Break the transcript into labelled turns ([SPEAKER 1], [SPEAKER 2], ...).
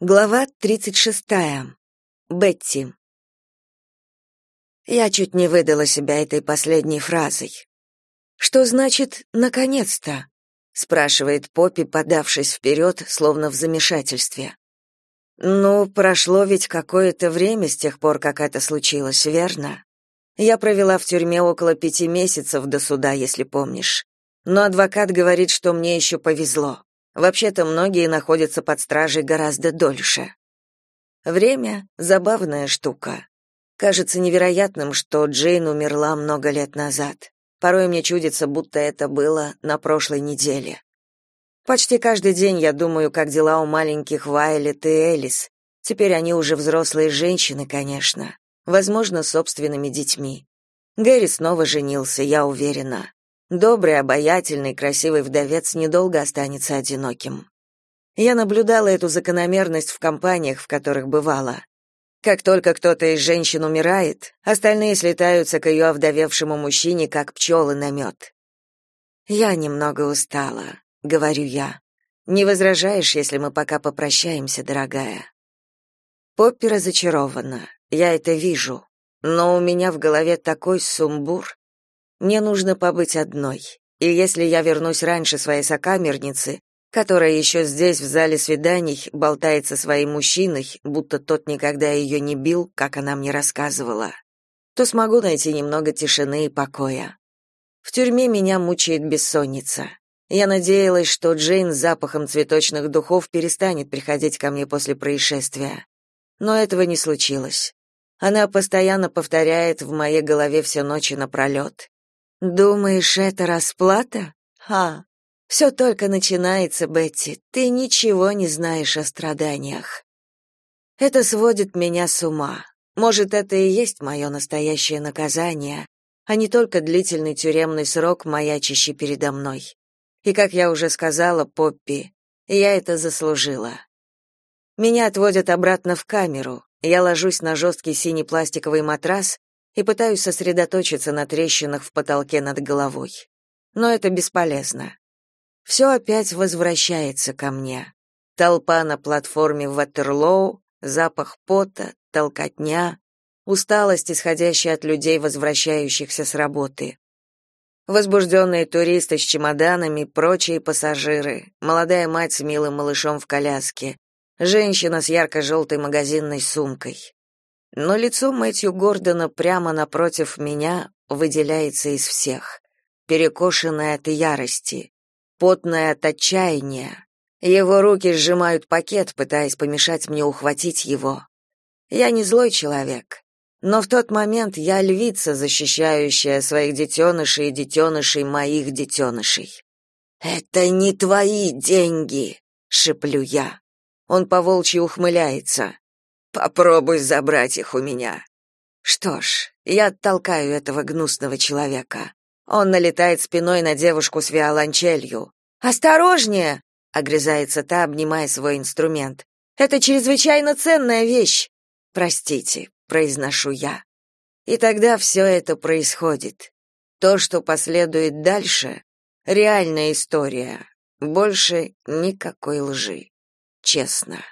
[SPEAKER 1] Глава 36. Бетти. Я чуть не выдала себя этой последней фразой. Что значит наконец-то? спрашивает Поппи, подавшись вперед, словно в замешательстве. Ну, прошло ведь какое-то время с тех пор, как это случилось, верно? Я провела в тюрьме около пяти месяцев до суда, если помнишь. Но адвокат говорит, что мне еще повезло. Вообще-то многие находятся под стражей гораздо дольше. Время — забавная штука. Кажется невероятным, что Джейн умерла много лет назад. Порой мне чудится, будто это было на прошлой неделе. Почти каждый день я думаю, как дела у маленьких Вайлет и Элис. Теперь они уже взрослые женщины, конечно. Возможно, собственными детьми. Гэри снова женился, я уверена. Добрый, обаятельный, красивый вдовец недолго останется одиноким. Я наблюдала эту закономерность в компаниях, в которых бывала. Как только кто-то из женщин умирает, остальные слетаются к ее овдовевшему мужчине, как пчелы на мед. «Я немного устала», — говорю я. «Не возражаешь, если мы пока попрощаемся, дорогая?» Поппи разочарована, я это вижу, но у меня в голове такой сумбур, мне нужно побыть одной. И если я вернусь раньше своей сокамерницы, которая еще здесь, в зале свиданий, болтает со своим мужчиной, будто тот никогда ее не бил, как она мне рассказывала, то смогу найти немного тишины и покоя. В тюрьме меня мучает бессонница. Я надеялась, что Джейн с запахом цветочных духов перестанет приходить ко мне после происшествия. Но этого не случилось. Она постоянно повторяет в моей голове все ночи напролет. Думаешь, это расплата? Ха. Все только начинается, Бетти. Ты ничего не знаешь о страданиях. Это сводит меня с ума. Может, это и есть мое настоящее наказание, а не только длительный тюремный срок, маячащий передо мной. И как я уже сказала Поппи, я это заслужила. Меня отводят обратно в камеру. Я ложусь на жесткий синий пластиковый матрас и пытаюсь сосредоточиться на трещинах в потолке над головой. Но это бесполезно. Все опять возвращается ко мне. Толпа на платформе в Ватерлоу, запах пота, толкотня, усталость, исходящая от людей, возвращающихся с работы. Возбужденные туристы с чемоданами, прочие пассажиры, молодая мать с милым малышом в коляске, женщина с ярко-желтой магазинной сумкой но лицо Мэтью Гордона прямо напротив меня выделяется из всех, перекошенное от ярости, потное от отчаяния. Его руки сжимают пакет, пытаясь помешать мне ухватить его. Я не злой человек, но в тот момент я львица, защищающая своих детенышей и детенышей моих детенышей. «Это не твои деньги!» — шеплю я. Он поволчьи ухмыляется. Попробуй забрать их у меня. Что ж, я оттолкаю этого гнусного человека. Он налетает спиной на девушку с виолончелью. «Осторожнее!» — огрызается та, обнимая свой инструмент. «Это чрезвычайно ценная вещь!» «Простите», — произношу я. И тогда все это происходит. То, что последует дальше — реальная история. Больше никакой лжи. Честно.